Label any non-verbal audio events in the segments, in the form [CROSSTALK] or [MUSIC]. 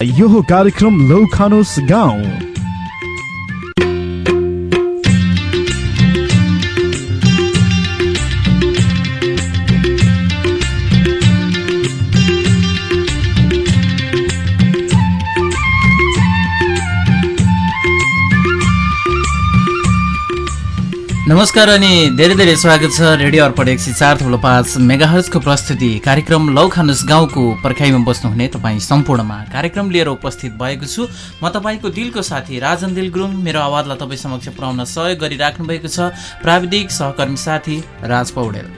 यो कार्यक्रम लौ खानुहोस् गाउँ। नमस्कार अनि धेरै धेरै स्वागत छ रेडियो अर्पण एक सय चार थुप्रो पाँच मेगाहर्सको प्रस्तुति कार्यक्रम लौखानुस गाउँको पर्खाइमा बस्नुहुने तपाईँ सम्पूर्णमा कार्यक्रम लिएर उपस्थित भएको छु। म तपाईँको दिलको साथी राजन दिल गुरुङ मेरो आवाजलाई तपाईँ समक्ष पुर्याउन सहयोग गरिराख्नु भएको छ। प्राविधिक सहकर्मी साथी राज पौडेल।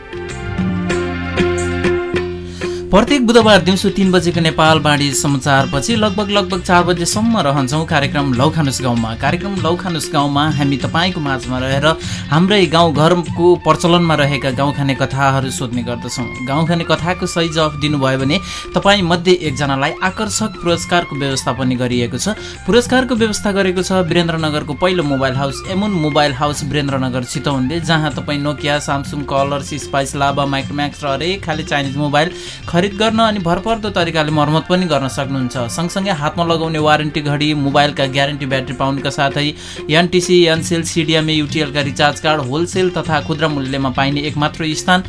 प्रत्येक बुधबार दिउँसो तिन बजेको नेपाल बाढी समाचारपछि लगभग लगभग चार बजेसम्म रहन्छौँ कार्यक्रम लौखानुस गाउँमा। कार्यक्रम लौखानुस गाउँमा हामी तपाईँको माझमा रहेर हाम्रै गाउँघरको प्रचलनमा रहेका गाउँ खाने कथाहरू सोध्ने गर्दछौँ। गाउँ खाने कथाको सही जवाफ दिनुभयो भने तपाईँ मध्ये एकजनालाई आकर्षक पुरस्कारको व्यवस्था पनि गरिएको छ। पुरस्कारको व्यवस्था गरेको छ वीरेन्द्रनगरको पहिलो mobile house Emun mobile house Birendranagar चितवनले जहाँ तपाईँ Nokia Samsung Colors Spice Lava Micromax र हरेक खाले चाइनिज मोबाइल खरिद गर्न अनि भरपर्दो तरिकाले मर्मत पनि गर्न सक्नुहुन्छ। सँगसँगै हातमा लगाउने वारेन्टी घडी मोबाइलका ग्यारेन्टी ब्याट्री पाउनुका साथै एनटिसी एनसेल सिडिएमए युटिएलका रिचार्ज कार्ड होलसेल तथा खुद्रा मूल्यमा पाइने एकमात्र स्थान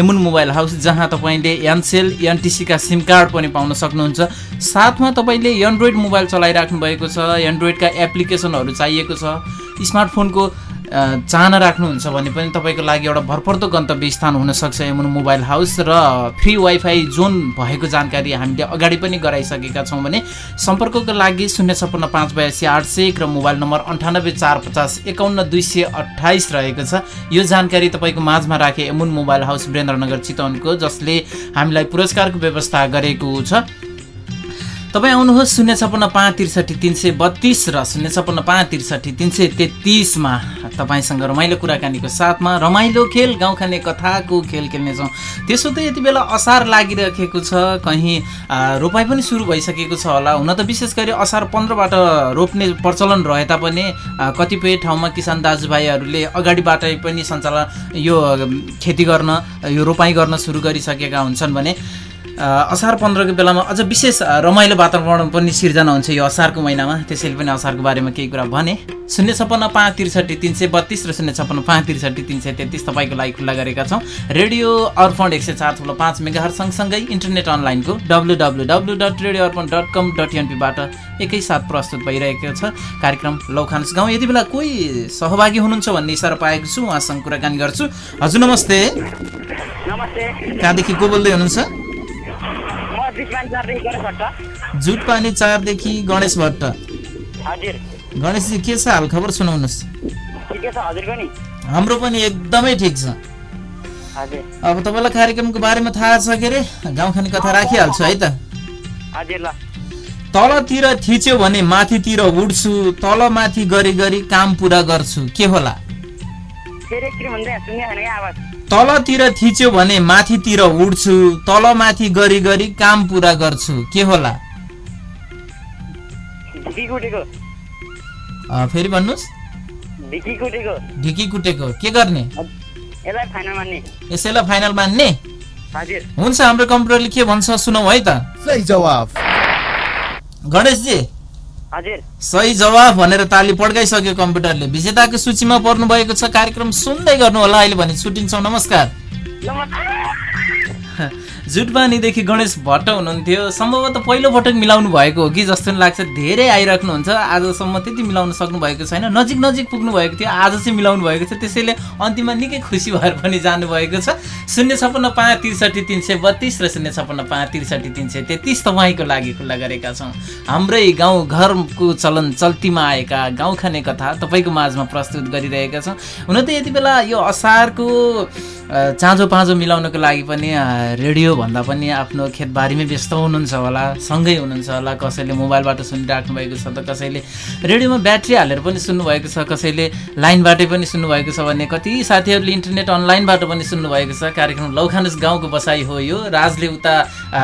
एमुन मोबाइल हाउस जहाँ तपाईँले एनसेल एनटिसीका सिम कार्ड पनि पाउन सक्नुहुन्छ। साथमा तपाईँले एन्ड्रोइड मोबाइल चलाइराख्नु भएको छ एन्ड्रोइडका एप्लिकेसनहरू चाहिएको छ। स्मार्टफोनको चाहना राख्नुहुन्छ भने पनि तपाईँको लागि एउटा भरपर्दो गन्तव्य स्थान हुनसक्छ एमुन मोबाइल हाउस र फ्री वाइफाई जोन भएको जानकारी हामीले अगाडि पनि गराइसकेका छौँ भने सम्पर्कको लागि शून्य छप्पन्न पाँच बयासी आठ सय एक र मोबाइल नम्बर अन्ठानब्बे चार पचास एकाउन्न दुई सय अठाइस रहेको छ। यो जानकारी तपाईँको माझमा राखे एमुन मोबाइल हाउस वीरेन्द्रनगर चितवनको जसले हामीलाई पुरस्कारको व्यवस्था गरेको छ। तपाईँ आउनुहोस् शून्य छपन्न पाँच त्रिसठी तिन सय बत्तिस र शून्य छपन्न पाँच त्रिसठी तिन सय तेत्तिसमा। तपाईँसँग रमाइलो कुराकानीको साथमा रमाइलो खेल गाउँ खाने कथाको खेल खेल्नेछौँ त्यसो त यति बेला असार लागिरहेको छ कहीँ रोपाइ पनि सुरु भइसकेको छ होला। हुन त विशेष गरी असार पन्ध्रबाट रोप्ने प्रचलन रहे तापनि कतिपय ठाउँमा किसान दाजुभाइहरूले अगाडिबाटै पनि सञ्चालन यो खेती गर्न यो रोपाइँ गर्न सुरु गरिसकेका हुन्छन् भने असार पन्ध्रको बेलामा अझ विशेष रमाइलो वातावरण पनि सिर्जना हुन्छ यो असारको महिनामा। त्यसैले पनि असारको बारेमा केही कुरा भने। शून्य छप्पन्न पाँच त्रिसठी तिन सय बत्तिस र शून्य छप्पन्न पाँच त्रिसठी तिन सय तेत्तिस तपाईँको लागि खुल्ला गरेका छौँ। रेडियो अर्पण एक सय चार थुप्रो पाँच मेगाहर सँगसँगै इन्टरनेट अनलाइनको W W W dot radio Arpan dot com dot एनपीबाट एकैसाथ प्रस्तुत भइरहेको छ कार्यक्रम लौखानुस गाउँ। यति बेला कोही सहभागी हुनुहुन्छ भन्ने इसारा पाएको छु उहाँसँग कुराकानी गर्छु। हजुर नमस्ते। नमस्ते। कहाँदेखि को बोल्दै हुनुहुन्छ? जुट पानी चारदेखि गणेश भट्ट। गणेशजी के छ हाल खबर सुनाउनुहोस् हाम्रो पनि एकदमै ठिक छ। अब तपाईँलाई कार्यक्रमको बारेमा थाहा छ के अरे गाउँ खाने कथा राखिहाल्छु है त। तलतिर थिच्यो भने माथितिर उड्छु तल माथि गरी गरी काम पुरा गर्छु। के होला? तलतिर थिच्यो भने माथितिर उड्छु तल माथि गरी गरी काम पुरा गर्छु। के होला? फेरि भन्नुहोस्। ढिकी कुटेको। के गर्ने? यसैलाई फाइनल मान्ने। हुन्छ हाम्रो कम्प्युटरले के भन्छ सुनौ है त। सही जवाफ। गणेशजी सही जवाफ भनेर ताली पड्काइसक्यो कम्प्युटरले। विजेताको सूचीमा पर्नु भएको छ कार्यक्रम सुन्दै गर्नु होला अहिले भने छुट्टिन्छौँ। नमस्कार। [LAUGHS] जुटबानीदेखि गणेश भट्ट हुनुहुन्थ्यो। सम्भवतः पहिलो पटक मिलाउनु भएको हो कि जस्तो लाग्छ। धेरै आइराख्नुहुन्छ। आजसम्म त्यति मिलाउन सक्नु भएको छैन। नजिक नजिक पुग्नु भएको थियो। आज चाहिँ मिलाउनु भएको छ। त्यसैले अन्तिममा निकै खुसी भएर पनि जानुभएको छ। शून्य छप्पन्न पाँच त्रिसठी तिन सय बत्तिस र शून्य छप्पन्न पाँच त्रिसठी तिन सय तेत्तिस तपाईँको लागि खुल्ला गरेका छौँ। हाम्रै गाउँ घरको चलन चल्तीमा आएका गाउँ खाने कथा तपाईँको माझमा प्रस्तुत गरिरहेका छौँ। हुन त यति बेला यो असारको चाँजो पाँजो मिलाउनको लागि पनि रेडियो भन्दा पनि आफ्नो खेतबारीमै व्यस्त हुनुहुन्छ होला सँगै हुनुहुन्छ होला। कसैले मोबाइलबाट सुनिराख्नु भएको छ त कसैले रेडियोमा ब्याट्री हालेर पनि सुन्नुभएको छ कसैले लाइनबाटै पनि सुन्नुभएको छ भने कति साथीहरूले इन्टरनेट अनलाइनबाट पनि सुन्नुभएको छ। कार्यक्रम लौखानुस गाउँको बसाइ हो यो। राजले उता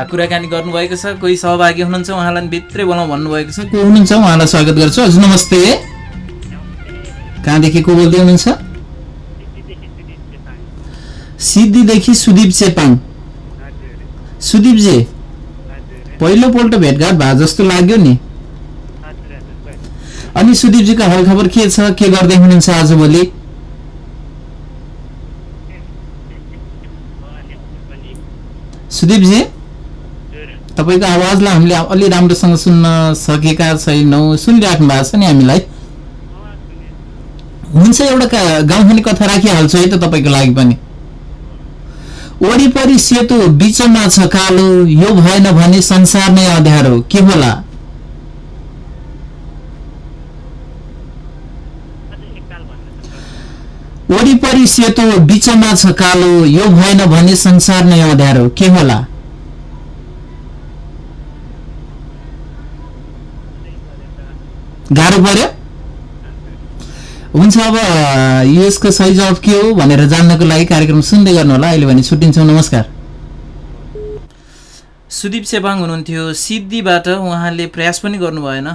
कुराकानी गर्नुभएको छ। कोही सहभागी हुनुहुन्छ उहाँलाई भित्रै बोलाउँ भन्नुभएको छ। को हुनुहुन्छ? उहाँलाई स्वागत गर्छु। हजुर नमस्ते। कहाँदेखि को बोल्दै हुनुहुन्छ? सिद्धिदेखि सुदीप चेपाङ सुदीपजी पहिलोपल्ट भेटघाट भए जस्तो लाग्यो नि। अनि सुदीपजीको हालखबर के छ के गर्दै हुनुहुन्छ आजभोलि सुदीपजी तपाईँको आवाजलाई हामीले अलि राम्रोसँग सुन्न सकेका छैनौँ सुनिराख्नु भएको छ नि हामीलाई। हुन्छ एउटा का- गाउँखाने कथा राखिहाल्छु है त तपाईँको लागि पनि। वरिपरि सेतो बिचमा छ कालो यो भएन भने संसार नै अँध्यारो के होला? वरिपरि सेतो बिचमा छ कालो यो भएन भने संसार नै अँध्यारो के होला? गाह्रो पर्यो? हुन्छ अब यसको सही जवाब के हो भनेर जान्नको लागि कार्यक्रम सुन्दै गर्नु होला। अहिले भने छुट्टिन्छौँ। नमस्कार। सुदीप चेपाङ हुनुहुन्थ्यो। सिद्धिबाट उहाँले प्रयास पनि गर्नु भएन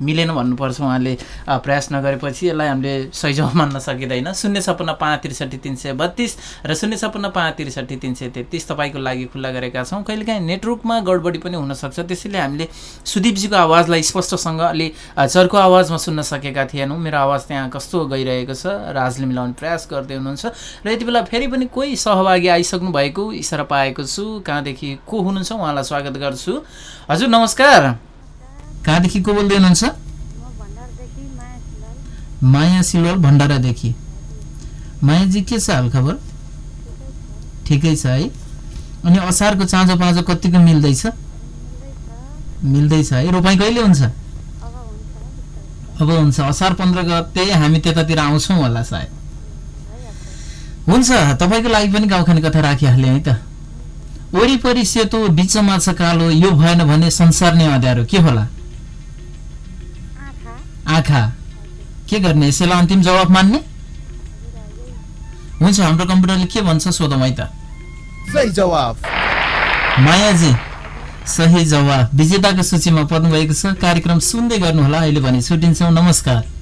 मिलेन भन्नुपर्छ उहाँले प्रयास नगरेपछि यसलाई हामीले जवाब मान्न सकिँदैन। शून्य छपन्न पाँच त्रिसठी तिन सय बत्तिस र शून्य छपन्न पाँच त्रिसठी तिन सय तेत्तिस तपाईँको लागि खुल्ला गरेका छौँ। कहिलेकाहीँ नेटवर्कमा गडबडी पनि हुनसक्छ। त्यसैले हामीले सुदीपजीको आवाजलाई स्पष्टसँग अलि चर्को आवाजमा सुन्न सकेका थिएनौँ। मेरो आवाज त्यहाँ कस्तो गइरहेको छ? राजले मिलाउने प्रयास गर्दै हुनुहुन्छ। र यति बेला फेरि पनि कोही सहभागी आइसक्नु भएको इसारा पाएको छु। कहाँदेखि को हुनुहुन्छ? उहाँलाई स्वागत गर्छु। हजुर नमस्कार। कहाँदेखि को बोल्दै हुनुहुन्छ? माया सिलवाल भण्डारादेखि। मायाजी के छ हालखबर ठिकै छ है। अनि असारको चाँजो पाँजो कतिको मिल्दैछ? मिल्दैछ है। रोपाइँ कहिले हुन्छ? अब हुन्छ। असार पन्ध्र गते हामी त्यतातिर आउँछौँ होला सायद। हुन्छ। तपाईँको लागि पनि गाउँखाने कथा राखिहालेँ है त। वरिपरि सेतो बिचमा छ कालो यो भएन भने संसार नै अँध्यारो। के होला? आँखा के गर्ने? यसैलाई अन्तिम जवाब मान्ने? हुन्छ हाम्रो कम्प्युटरले के भन्छ सोधौँ है त। सही जवाफ। मायाजी सही जवाब विजेताको सूचीमा पर्नु भएको छ। कार्यक्रम सुन्दै गर्नुहोला। अहिले भने छुट्टिन्छौँ। नमस्कार।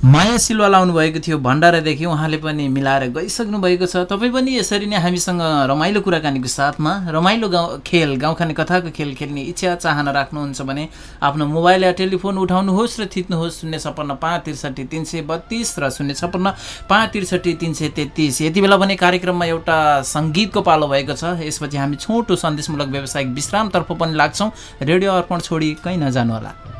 माया सिलवा लाउनु भएको थियो भण्डारादेखि उहाँले पनि मिलाएर गइसक्नु भएको छ। तपाईँ पनि यसरी नै हामीसँग रमाइलो कुराकानीको साथमा रमाइलो गाउँ खेल गाउँखाने कथाको खेल खेल्ने इच्छा चाहना राख्नुहुन्छ भने आफ्नो मोबाइल या टेलिफोन उठाउनुहोस् र थिच्नुहोस् शून्य छप्पन्न पाँच त्रिसठी तिन सय बत्तिस र शून्य छप्पन्न पाँच त्रिसठी तिन सय तेत्तिस। यति बेला भने कार्यक्रममा एउटा सङ्गीतको पालो भएको छ। यसपछि हामी छोटो सन्देशमूलक व्यावसायिक विश्रामतर्फ पनि लाग्छौँ। रेडियो अर्पण छोडी कहीँ नजानुहोला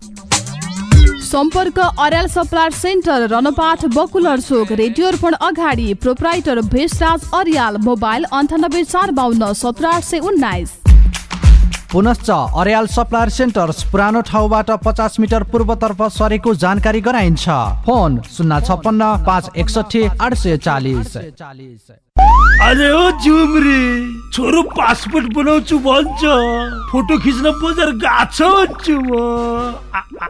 सम्पर्क अर्याल सप्लायर सेन्टर रनपाठ बकुलर चोक रेडियो अर्पण अगाडि प्रोपराइटर भेषराज अर्याल मोबाइल अन्ठानब्बे चार बाहन्न सत्र आठ सय उन्नाइस। पुनश्च अर्याल सप्लायर सेन्टर्स पुरानो ठाउँबाट पचास मिटर पूर्वतर्फ सरेको जानकारी गराइन्छ। फोन शून्य छप्पन्न पाँच एकसठी आठ सय चालिस। अरे ओ जुमरी छोरो पासपोर्ट बनाउँछु भन्छ। फोटो खिच्न बजार गएको छ म।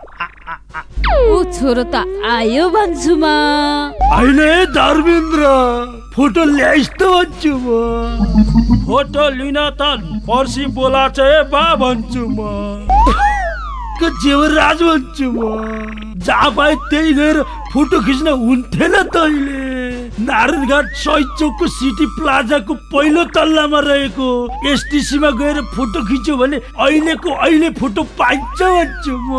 ऊ छोरो त आयो भन्छु म। अहिले धर्मेन्द्र फोटो ल्याइस् त भन्छु म। फोटो लिन त पर्सि बोलाछ ए बा भन्छु म। के जेवराज भन्छु म? जहाँ पाए त्यही गएर फोटो खिच्न हुन्थेन तैँले। नारायणघाट सही चौकको सिटी प्लाजाको पहिलो तल्लामा रहेको एसटिसीमा गएर फोटो खिच्यो भने अहिलेको अहिले फोटो पाइन्छ भन्छु म।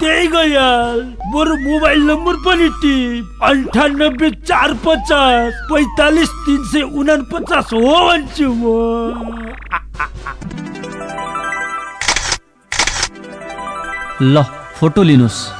त्यही गइहाल बरु मोबाइल नम्बर पनि टिप। अन्ठानब्बे चार पचास पैतालिस तिन सय उनापचास हो भन्छु म। ल फोटो लिनुहोस्।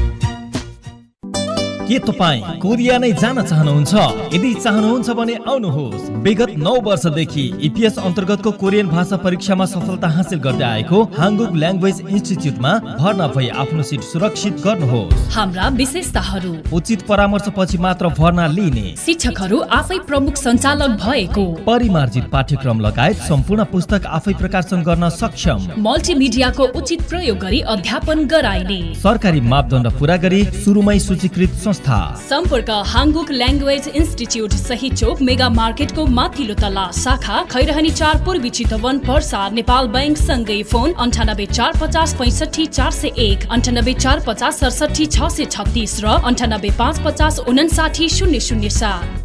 के तपाईँ कोरिया नै जान चाहनुहुन्छ? यदि चाहनुहुन्छ भने आउनुहोस्। विगत नौ वर्षदेखि इपिएस अन्तर्गतको कोरियन भाषा परीक्षामा सफलता हासिल गर्दै आएको हाङ्गुक ल्याङ्ग्वेज इन्स्टिच्युटमा भर्ना भई आफ्नो सिट सुरक्षित गर्नुहोस्। हाम्रा विशेषताहरू। उचित परामर्श पछि मात्र भर्ना लिने। शिक्षकहरू आफै प्रमुख सञ्चालक भएको। परिमार्जित पाठ्यक्रम लगायत सम्पूर्ण पुस्तक आफै प्रकाशन गर्न सक्षम। मल्टिमिडियाको उचित प्रयोग गरी अध्यापन गराइने। सरकारी मापदण्ड पुरा गरी सुरुमै सूचीकृत संस्था व्यवस्था। सम्पर्क हाङ्गुक ल्याङ्ग्वेज इन्स्टिच्युट सही चोक मेगा मार्केटको माथिल्लो तल्ला शाखा खैरहनी चार पूर्वी चितवन पर्सा नेपाल ब्याङ्क सँगै फोन अन्ठानब्बे चार पचास पैँसठी चार सय एक अन्ठानब्बे चार पचास सडसठी छ सय छत्तिस र अन्ठानब्बे पाँच पचास उनासाठी शून्य शून्य सात।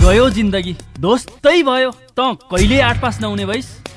गयो जिन्दगी दोस्तै भयो त कहिले आठ पास नहुने भइस?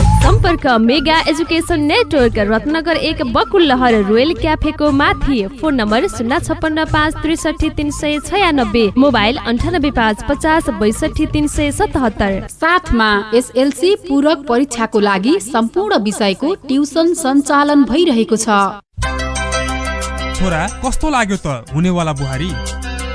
सम्पर्क मेगा एजुकेसन नेटवर्क रत्नगर एक बकुल्लहर रोयल क्याफेको माथि। फोन नम्बर शून्य छप्पन्न पाँच त्रिसठी तिन सय छयानब्बे। मोबाइल अन्ठानब्बे पाँच पचास बैसठी तिन सय सतहत्तर। साथमा एसएलसी पूरक परीक्षाको लागि सम्पूर्ण विषयको ट्युसन सञ्चालन भइरहेको छ। छोरा कस्तो लाग्यो त हुनेवाला बुहारी?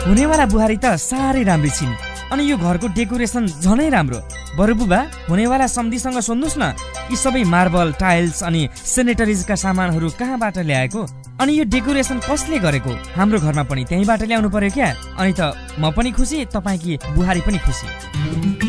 हुनेवाला बुहारी त साह्रै राम्री छिन्। अनि यो घरको डेकोरेसन झनै राम्रो। बरु बुबा हुनेवाला सम्धिसँग सोध्नुहोस् न। यी सबै मार्बल टाइल्स अनि सेनेटरिजका सामानहरू कहाँबाट ल्याएको? अनि यो डेकोरेसन कसले गरेको? हाम्रो घरमा पनि त्यहीँबाट ल्याउनु पर्यो क्या? अनि त म पनि खुसी तपाईँकी बुहारी पनि खुसी?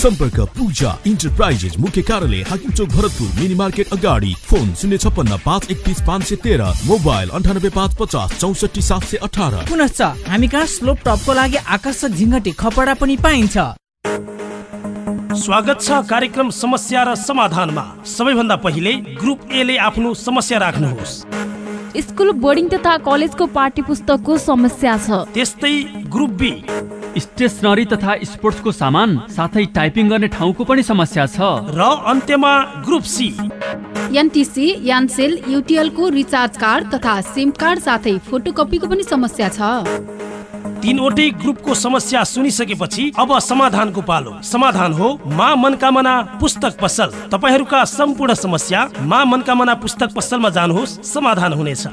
सम्पर्क पूजा इन्टरप्राइजेस मुख्य कार्यालय हाकिम चोक भरतपुर मिनी मार्केट अगाडि। फोन शून्य छप्पन्न पाँच एकतिस पाँच सय तेह्र। मोबाइल अन्ठानब्बे पाँच पचास चौसठी सात सय अठार। पुनश्च हामी कहाँ स्लोप टपको लागि आकर्षक झिङ्गटी खपडा पनि पाइन्छ। स्वागत छ कार्यक्रम समस्या र समाधानमा। सबैभन्दा पहिले ग्रुप एले आफ्नो समस्या राख्नुहोस्। स्कुल बोर्डिङ तथा कलेजको पाठ्य पुस्तकको समस्या छ। त्यस्तै ग्रुप बी स्टेसनरी तथा स्पोर्ट्सको सामान साथै टाइपिङ गर्ने ठाउँको पनि समस्या छ। र अन्त्यमा ग्रुप सी एनटिसी यानसेल युटिएलको रिचार्ज कार्ड तथा सिम कार्ड साथै फोटोकपीको पनि समस्या छ। तीनवटै ग्रुपको समस्या सुनिसकेपछि अब समाधानको पालो। समाधान हो मा मनकामना पुस्तक पसल। तपाईँहरूका सम्पूर्ण समस्या मा मनकामना पुस्तक पसलमा जानुहोस् समाधान हुनेछ।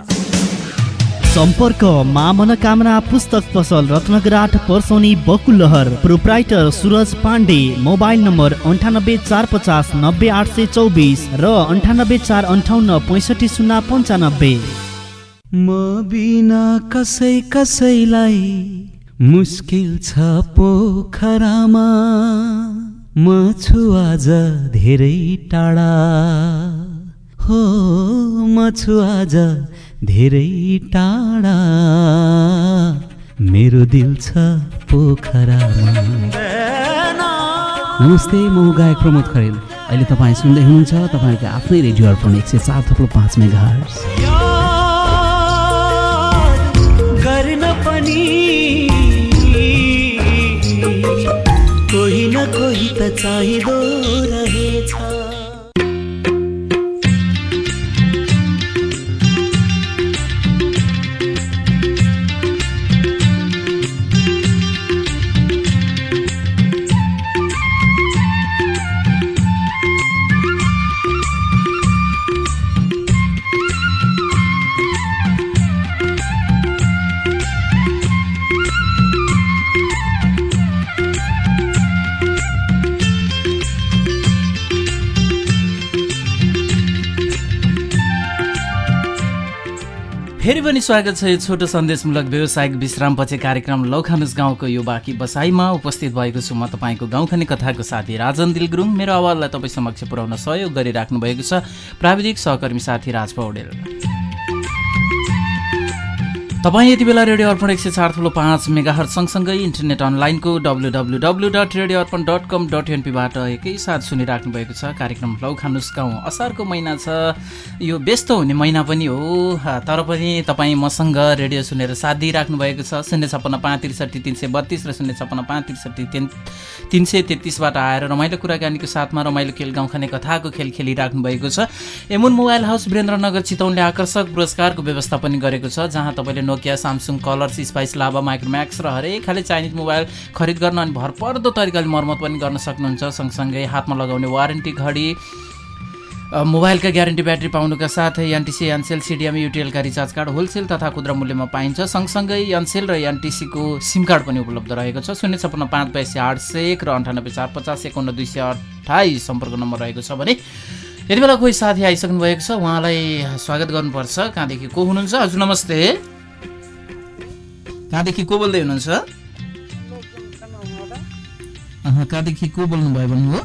सम्पर्क मा मनोकामना पुस्तक पसल रत्नगर आठ Parsauni Bakulahar proprietor Suraj Pandey mobile number अन्ठानब्बे चार पचास नब्बे आठ सय चौबिस र अन्ठानब्बे चार अन्ठाउन्न पैँसठी शून्य पन्चानब्बे। कसै कसैलाई मुस्किल छ पोखरामा। धेरै टाढा। हो म धेरै टाढा। मेरो दिल छ पोखरामा। नमस्ते म गायक प्रमोद खरेल। अहिले तपाईँ सुन्दै हुनुहुन्छ तपाईँको आफ्नै रेडियो अर्पण एक सय चार थप्लो पाँच मेगा गर्न पनि कोही न कोही त फेरि पनि स्वागत छ यो छोटो सन्देशमूलक व्यावसायिक विश्रामपछि कार्यक्रम लौखानुस गाउँको यो बाँकी बसाइमा उपस्थित भएको छु म तपाईँको गाउँखाने कथाको साथी राजन दिल गुरुङ मेरो आवाजलाई तपाईँ समक्ष पुर्याउन सहयोग गरिराख्नु भएको छ प्राविधिक सहकर्मी साथी राज पौडेल तपाईँ यति बेला रेडियो अर्पण एक सय चार थुलो पाँच मेगाहर सँगसँगै इन्टरनेट अनलाइनको W W W dot radio Arpan dot com dot एनपीबाट एकैसाथ सुनिराख्नु भएको छ। कार्यक्रम लौ खानुस् गाउँ असारको महिना छ। यो व्यस्त हुने महिना पनि हो। तर पनि तपाईँ मसँग रेडियो सुनेर साथ दिइराख्नु भएको छ। शून्य छप्पन्न पाँच त्रिसठी तिन सय बत्तिस र शून्य छप्पन्न पाँच त्रिसठी तिन तिन सय तेत्तिसबाट आएर रमाइलो कुराकानीको साथमा रमाइलो खेल गाउँ खाने कथाको खेल खेलिराख्नु भएको छ। एमुन मोबाइल हाउस वीरेन्द्रनगर चितौनले आकर्षक पुरस्कारको व्यवस्था पनि गरेको छ जहाँ तपाईँले Nokia Samsung Colors Spice Lava Micromax र हरेक खाले चाइनिज मोबाइल खरिद गर्न अनि भरपर्दो तरिकाले मर्मत पनि गर्न सक्नुहुन्छ। सँगसँगै हातमा लगाउने वारेन्टी घडी मोबाइलका ग्यारेन्टी ब्याट्री पाउनुका साथै एनटिसी एनसेल सिडिएम युटिएलका रिचार्ज कार्ड होलसेल तथा खुद्रा मूल्यमा पाइन्छ। सँगसँगै एनसेल र एनटिसीको सिम कार्ड पनि उपलब्ध रहेको छ। शून्य छप्पन्न पाँच बयासी आठ सय एक र अन्ठानब्बे चार पचास एकाउन्न दुई सय अठाइस सम्पर्क नम्बर रहेको छ भने यति बेला कोही साथी आइसक्नु भएको छ उहाँलाई स्वागत गर्नुपर्छ। कहाँदेखि को हुनुहुन्छ? हजुर नमस्ते। कहाँदेखि को बोल्दै हुनुहुन्छ? कहाँदेखि को बोल्नुभयो भन्नुभयो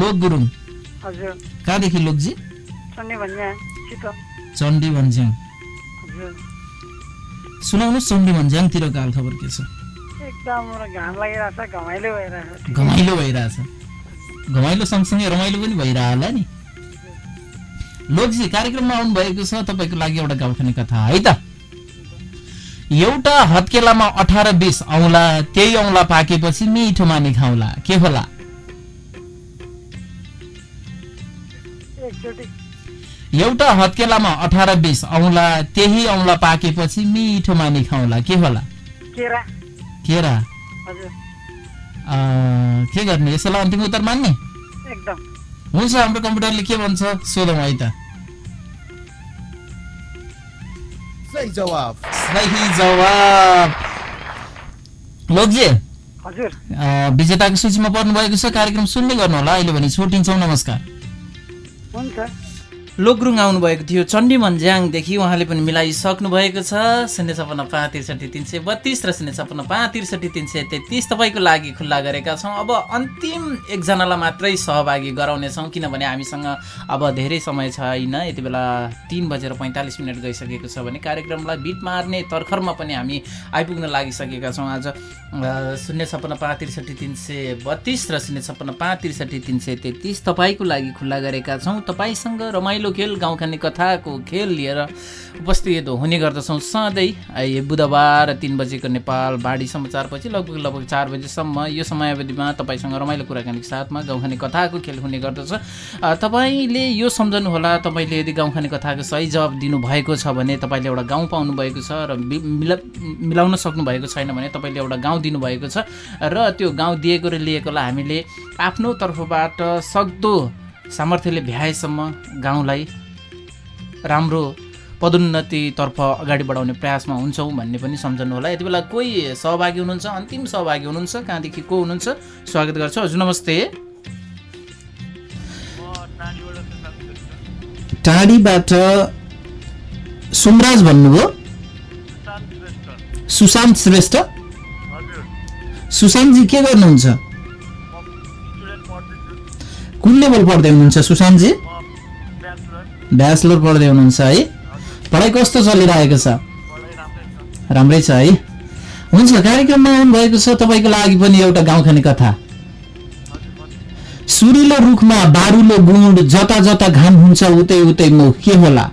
लोक गुरुङ कहाँदेखि लोकजी? चण्डी भन्ज्याङ। सुनाउनुहोस् चण्डी भन्ज्याङतिरको हाल खबर के छ? भइरहेछ। घमाइलो भइरहेछ। घमाइलो सँगसँगै रमाइलो पनि भइरह होला नि लोकजी कार्यक्रममा आउनुभएको छ तपाईँको लागि एउटा गाउँखाने कथा है त। एउटा हत्केलामा अठार बिस औँला त्यही औँला पाकेपछि मिठो माने खाउला। के होला? एउटा हत्केलामा अठार बिस औँला त्यही औँला पाकेपछि मिठो माने खाउला। के होला? केरा। के गर्ने? यसैलाई अन्तिम उत्तर मान्ने? एकदम। हुन्छ हाम्रो कम्प्युटरले के भन्छ? सोधौँ है त। सही जवाब सही जवाब लोकजी हजुर। विजेताको सूचीमा पर्नु भएको छ कार्यक्रम सुन्ने गर्नु होला अहिले भने छुट्टिन्छौँ नमस्कार। हुन्छ। लोकरुङ आउनुभएको थियो। चण्डी मन्ज्याङदेखि उहाँले पनि मिलाइसक्नु भएको छ। शून्य छपन्न पाँच त्रिसठी तिन सय बत्तिस र शून्य छपन्न पाँच त्रिसठी तिन सय तेत्तिस तपाईँको लागि खुल्ला गरेका छौँ। अब अन्तिम एकजनालाई मात्रै सहभागी गराउनेछौँ किनभने हामीसँग अब धेरै समय छैन। यति बेला तिन बजेर पैँतालिस मिनट गइसकेको छ भने कार्यक्रमलाई बिट मार्ने तर्खरमा पनि हामी आइपुग्न लागिसकेका छौँ। आज शून्य छप्पन्न पाँच त्रिसठी तिन सय बत्तिस र शून्य छप्पन्न पाँच त्रिसठी तिन सय तेत्तिस तपाईँको लागि खुल्ला गरेका छौँ। तपाईँसँग रमाइलो खेल गाउँ खाने कथाको खेल लिएर उपस्थित हुने गर्दछौँ। सधैँ बुधबार तिन बजेको नेपाल बाढी समाचारपछि लगभग लगभग चार बजीसम्म। यो समयावधिमा तपाईँसँग रमाइलो कुराकानीको साथमा गाउँ खाने कथाको खेल हुने गर्दछ। तपाईँले यो सम्झनुहोला तपाईँले यदि गाउँ खाने कथाको सही जवाब दिनुभएको छ भने तपाईँले एउटा गाउँ पाउनु भएको छ र मिला मिलाउन सक्नु भएको छैन भने तपाईँले एउटा गाउँ दिनुभएको छ र त्यो गाउँ दिएको र लिएकोलाई हामीले आफ्नो तर्फबाट सक्दो सामर्थ्यले भ्याएसम्म गाउँलाई राम्रो पदोन्नतितर्फ अगाडि बढाउने प्रयासमा हुन्छौँ भन्ने पनि सम्झनु होला। यति बेला कोही सहभागी हुनुहुन्छ? अन्तिम सहभागी हुनुहुन्छ? कहाँदेखि को हुनुहुन्छ? स्वागत गर्छु। हजुर नमस्ते। टाढीबाट सुमराज भन्नुभयो? सुशान्त श्रेष्ठ। सुशान्तजी के गर्नुहुन्छ? कुन लेभल पढ्दै हुनुहुन्छ सुशान्तजी? ब्याचलर पढ्दै हुनुहुन्छ है? पढाइ कस्तो चलिरहेको छ? राम्रै छ है? हुन्छ कार्यक्रममा आउनुभएको छ तपाईँको लागि पनि एउटा गाउँ खाने कथा। सुरिलो रुखमा बारुलो गुण जता जता घाम हुन्छ उतै उतै मुख के होला?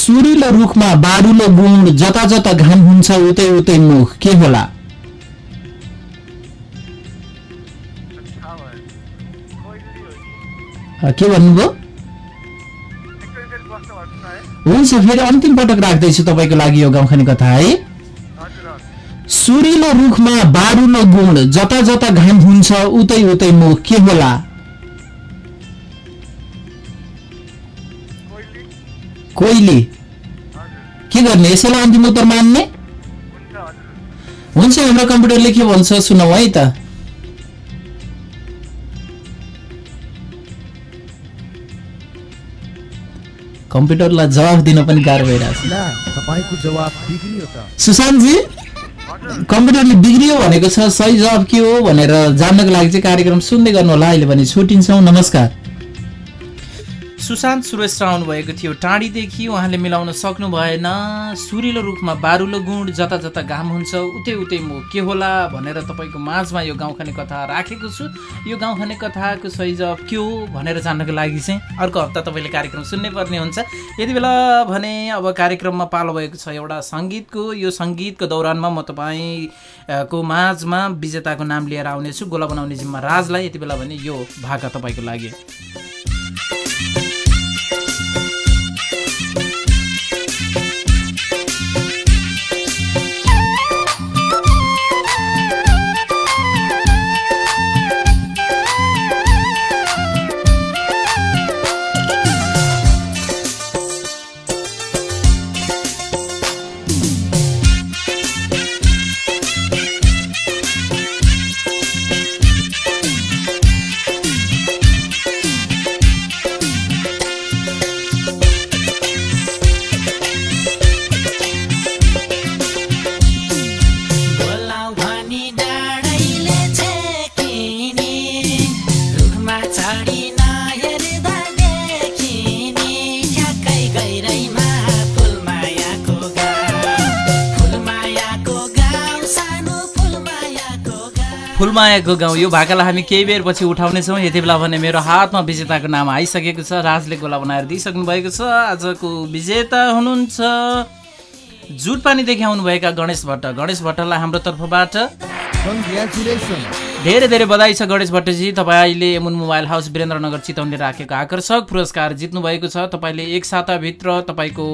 सुरिलो रुखमा बारुलो गुण जता जता घाम हुन्छ उतै उतै मुख के होला? के भन्नुभयो? हुन्छ फेरि अन्तिम पटक राख्दैछु तपाईँको लागि यो गाउँखाने कथा है? सुरिलो रुखमा बारुलो गुण जता जता घाम हुन्छ उतै उतै मुख के होला? कोइली। के गर्ने? यसैलाई अन्तिम उत्तर मान्ने? हुन्छ हाम्रो कम्प्युटरले के भन्छ सुनौ है त। कम्प्युटरलाई जवाफ दिन पनि गाह्रो भइरहेको छ। सुशान्तजी कम्प्युटरले बिग्रियो भनेको छ सही जवाब के हो भनेर जान्नको लागि चाहिँ कार्यक्रम सुन्दै गर्नु होला अहिले भने छुट्टिन्छौँ। नमस्कार। सुशान्त श्रेष्ठ आउनुभएको थियो टाढीदेखि। उहाँले मिलाउन सक्नु भएन। सुरिलो रूपमा बारुलो गुण जता जता घाम हुन्छ। उतै उतै म के होला भनेर तपाईँको माझमा यो गाउँखाने कथा राखेको छु। यो गाउँखाने कथाको सही जवाब के हो भनेर जान्नको लागि चाहिँ अर्को हप्ता तपाईँले कार्यक्रम सुन्नै पर्ने हुन्छ। यति बेला भने अब कार्यक्रममा पालो भएको छ एउटा सङ्गीतको। यो सङ्गीतको दौरानमा म तपाईँको माझमा विजेताको नाम लिएर आउनेछु। गोला बनाउने जिम्मा राजलाई। यति बेला भने यो भाका तपाईँको लागि। फुलमायाको गाउँ यो भाकालाई हामी केही बेर पछि उठाउनेछौँ। यति बेला भने मेरो हातमा विजेताको नाम आइसकेको छ। राजले गोला बनाएर दिइसक्नु भएको छ। आजको विजेता हुनुहुन्छ जुटपानीदेखि आउनुभएका गणेश भट्ट। गणेश भट्टलाई हाम्रो तर्फबाट धेरै धेरै बधाई छ गणेश भट्टजी। तपाईँले एमुन मोबाइल हाउस वीरेन्द्रनगर चितवनले राखेको आकर्षक पुरस्कार जित्नु भएको छ। तपाईँले एक साताभित्र तपाईँको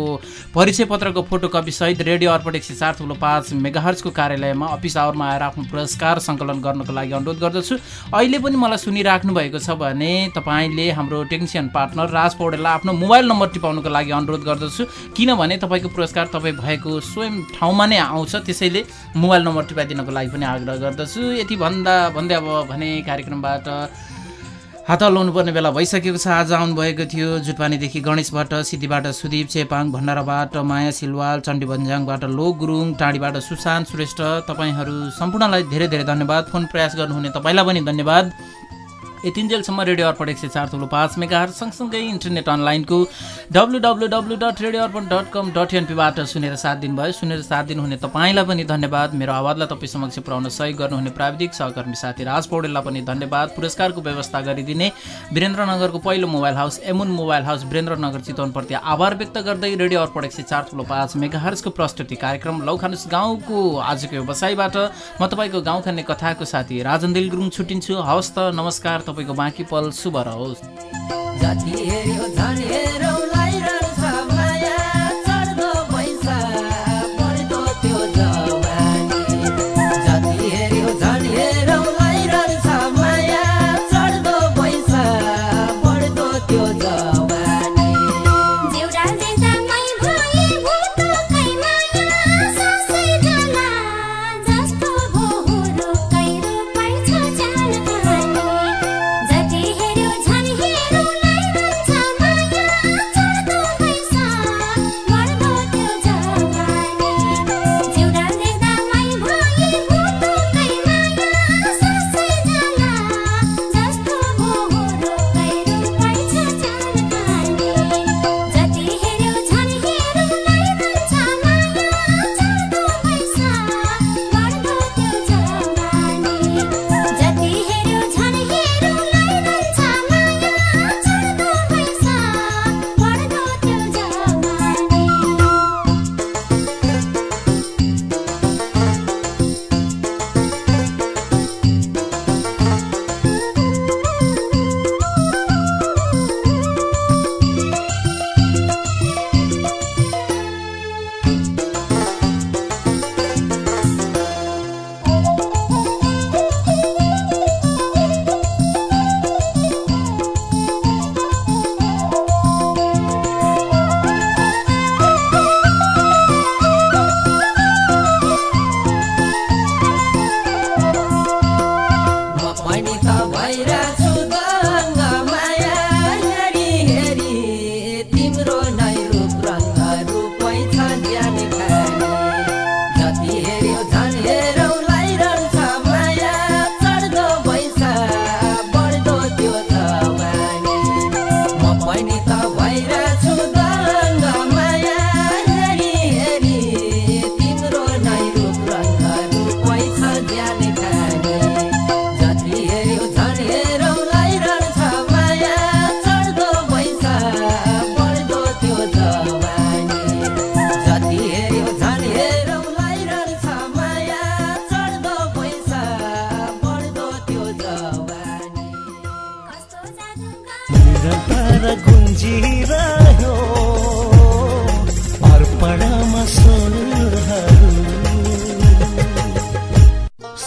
परिचय पत्रको फोटोकपी सहित रेडियो अर्पण एक सय चार थुलो पाँच मेगाहर्सको कार्यालयमा अफिस आवरमा आएर आफ्नो पुरस्कार सङ्कलन गर्नको लागि अनुरोध गर्दछु। अहिले पनि मलाई सुनिराख्नु भएको छ भने तपाईँले हाम्रो टेक्निसियन पार्टनर राज पौडेललाई आफ्नो मोबाइल नम्बर टिपाउनुको लागि अनुरोध गर्दछु। किनभने तपाईँको पुरस्कार तपाईँ भएको स्वयं ठाउँमा नै आउँछ त्यसैले मोबाइल नम्बर टिपाइदिनको लागि पनि आग्रह गर्दछु। यति भन्दा भन्दै अब भने कार्यक्रमबाट हात हल्लाउनु पर्ने बेला भइसकेको छ। आज आउनुभएको थियो जुटपानीदेखि गणेश भट्ट सिद्धिबाट सुदीप चेपाङ भण्डाराबाट माया सिलवाल चण्डी भन्ज्याङबाट लोक गुरुङ टाढीबाट सुशान्त श्रेष्ठ। तपाईँहरू सम्पूर्णलाई धेरै धेरै धन्यवाद। फोन प्रयास गर्नुहुने तपाईँलाई पनि धन्यवाद। यतिन्जेलसम्म रेडियो अर्पण एक सय चार थुलो पाँच मेगाहरू सँगसँगै इन्टरनेट अनलाइनको W W W dot radio Arpan dot com dot एनपीबाट सुनेर साथ दिनुभयो सुनेर साथ दिनुहुने तपाईँलाई पनि धन्यवाद। मेरो आवाजलाई तपाईँ समक्ष पुर्याउन सहयोग गर्नुहुने प्राविधिक सहकर्मी साथी राज पौडेललाई पनि धन्यवाद। पुरस्कारको व्यवस्था गरिदिने वीरेन्द्रनगरको पहिलो mobile house Emun mobile house Birendranagar चितवनप्रति आभार व्यक्त गर्दै रेडियो अर्पण एक सय चार थुलो पाँच मेगाहर्सको प्रस्तुति कार्यक्रम लौखानुस गाउँको आजको व्यवसायबाट म तपाईँको गाउँ खाने कथाको साथी राजन दिल गुरुङ छुट्टिन्छु। हवस् त नमस्कार। तपाईँको बाँकी पल शुभ रहोस्।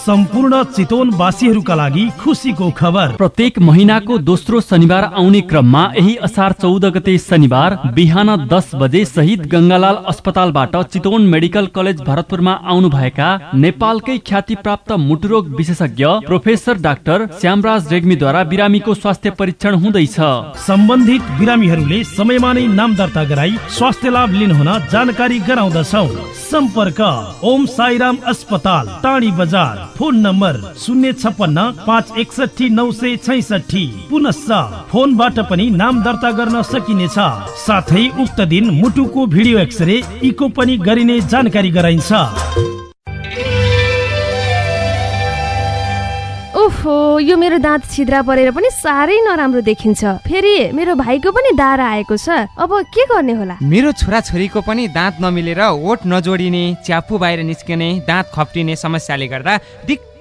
सम्पूर्ण चितवनवासीहरूका लागि खुसीको खबर। प्रत्येक महिनाको दोस्रो शनिबार आउने क्रममा यही असार चौध गते शनिबार बिहान दस बजे शहीद गङ्गालाल अस्पतालबाट चितवन मेडिकल कलेज भरतपुरमा आउनुभएका नेपालकै ख्यातिप्राप्त मुटुरोग विशेषज्ञ प्रोफेसर डाक्टर श्यामराज रेग्मीद्वारा बिरामीको स्वास्थ्य परीक्षण हुँदैछ। सम्बन्धित बिरामीहरूले समयमा नै नाम दर्ता गराई स्वास्थ्य लाभ लिनुहुन जानकारी गराउँदछौ। सम्पर्क ओम साईराम अस्पताल टाढी बजार। फोन नम्बर शून्य छप्पन्न पाँच एकसठी नौ सय छैसठी पुनश्च फोनबाट पनि नाम दर्ता गर्न सकिनेछ। साथै उक्त दिन मुटुको भिडियो एक्सरे इको पनि गरिने जानकारी गराइन्छ। ओहो यो मेरो दाँत छिद्रा परेर पनि साह्रै नराम्रो देखिन्छ। फेरि मेरो भाइको पनि दारा आएको छ। अब के गर्ने होला? मेरो छोराछोरीको पनि दाँत नमिलेर ओठ नजोडिने च्यापु बाहिर निस्किने दाँत खप्टिने समस्याले गर्दा दिक्क